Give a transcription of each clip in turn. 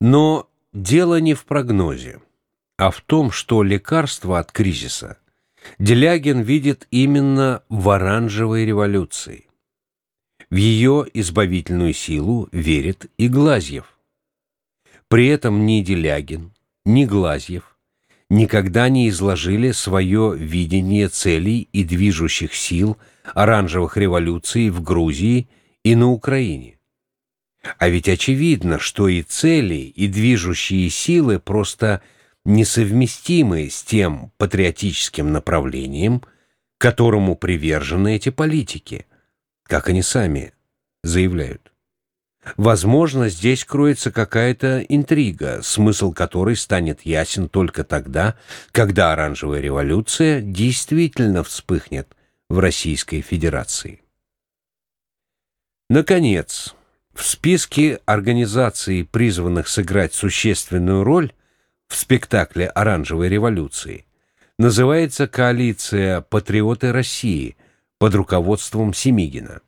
Но дело не в прогнозе, а в том, что лекарство от кризиса Делягин видит именно в оранжевой революции. В ее избавительную силу верит и Глазьев. При этом ни Делягин, ни Глазьев никогда не изложили свое видение целей и движущих сил оранжевых революций в Грузии и на Украине. А ведь очевидно, что и цели, и движущие силы просто несовместимы с тем патриотическим направлением, которому привержены эти политики, как они сами заявляют. Возможно, здесь кроется какая-то интрига, смысл которой станет ясен только тогда, когда оранжевая революция действительно вспыхнет в Российской Федерации. Наконец, в списке организаций, призванных сыграть существенную роль в спектакле «Оранжевой революции», называется коалиция «Патриоты России» под руководством Семигина.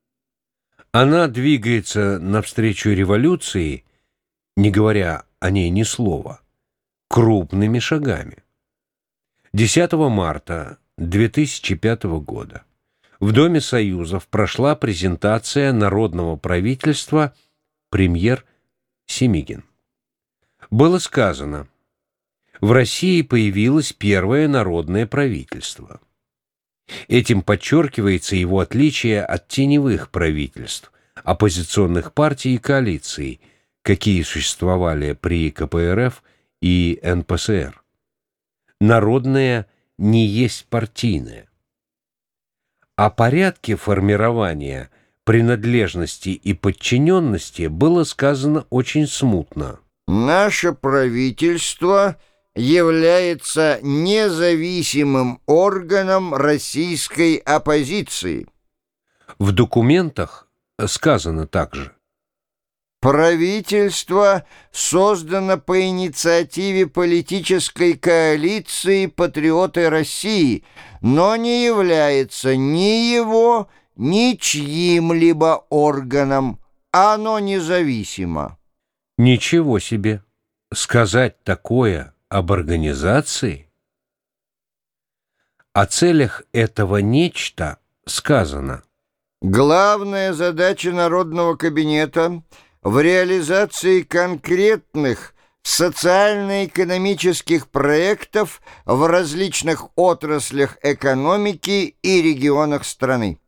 Она двигается навстречу революции, не говоря о ней ни слова, крупными шагами. 10 марта 2005 года в Доме Союзов прошла презентация народного правительства премьер Семигин. Было сказано, в России появилось первое народное правительство. Этим подчеркивается его отличие от теневых правительств, оппозиционных партий и коалиций, какие существовали при КПРФ и НПСР. Народное не есть партийное о порядке формирования принадлежности и подчиненности было сказано очень смутно. Наше правительство является независимым органом российской оппозиции. В документах сказано также. Правительство создано по инициативе политической коалиции «Патриоты России», но не является ни его, ни чьим-либо органом. Оно независимо. Ничего себе! Сказать такое об организации? О целях этого нечто сказано. Главная задача Народного кабинета – в реализации конкретных социально-экономических проектов в различных отраслях экономики и регионах страны.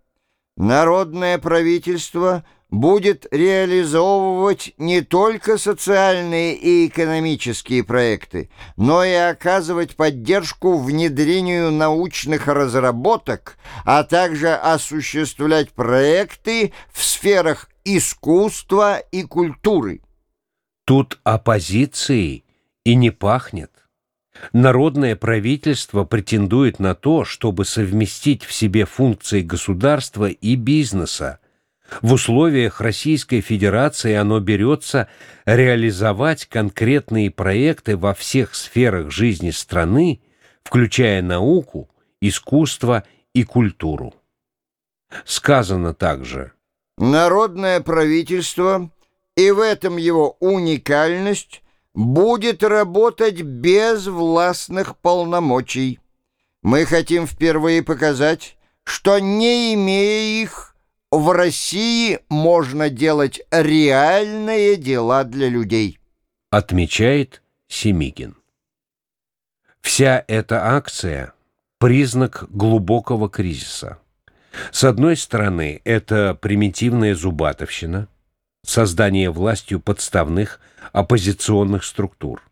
Народное правительство будет реализовывать не только социальные и экономические проекты, но и оказывать поддержку внедрению научных разработок, а также осуществлять проекты в сферах искусства и культуры. Тут оппозиции и не пахнет. Народное правительство претендует на то, чтобы совместить в себе функции государства и бизнеса. В условиях Российской Федерации оно берется реализовать конкретные проекты во всех сферах жизни страны, включая науку, искусство и культуру. Сказано также – Народное правительство, и в этом его уникальность, будет работать без властных полномочий. Мы хотим впервые показать, что не имея их, в России можно делать реальные дела для людей. Отмечает Семигин. Вся эта акция – признак глубокого кризиса. С одной стороны, это примитивная зубатовщина, создание властью подставных оппозиционных структур.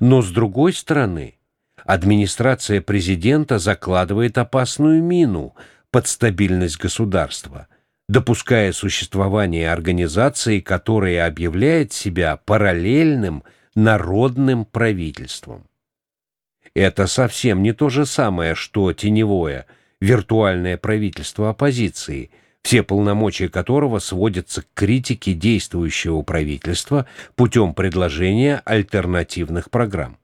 Но с другой стороны, администрация президента закладывает опасную мину под стабильность государства, допуская существование организации, которая объявляет себя параллельным народным правительством. Это совсем не то же самое, что теневое – виртуальное правительство оппозиции, все полномочия которого сводятся к критике действующего правительства путем предложения альтернативных программ.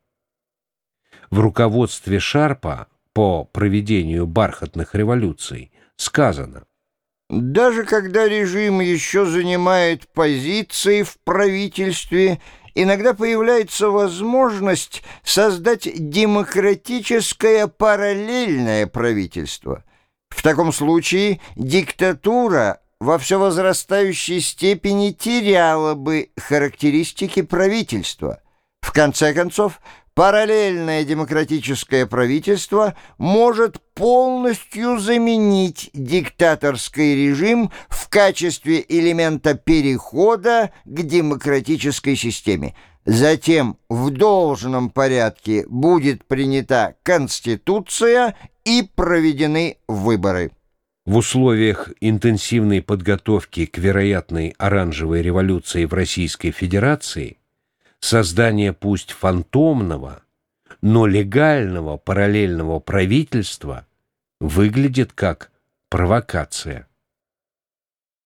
В руководстве Шарпа по проведению бархатных революций сказано, даже когда режим еще занимает позиции в правительстве иногда появляется возможность создать демократическое параллельное правительство. В таком случае диктатура во все возрастающей степени теряла бы характеристики правительства. В конце концов, параллельное демократическое правительство может полностью заменить диктаторский режим в качестве элемента перехода к демократической системе. Затем в должном порядке будет принята Конституция и проведены выборы. В условиях интенсивной подготовки к вероятной оранжевой революции в Российской Федерации создание пусть фантомного, но легального параллельного правительства выглядит как провокация.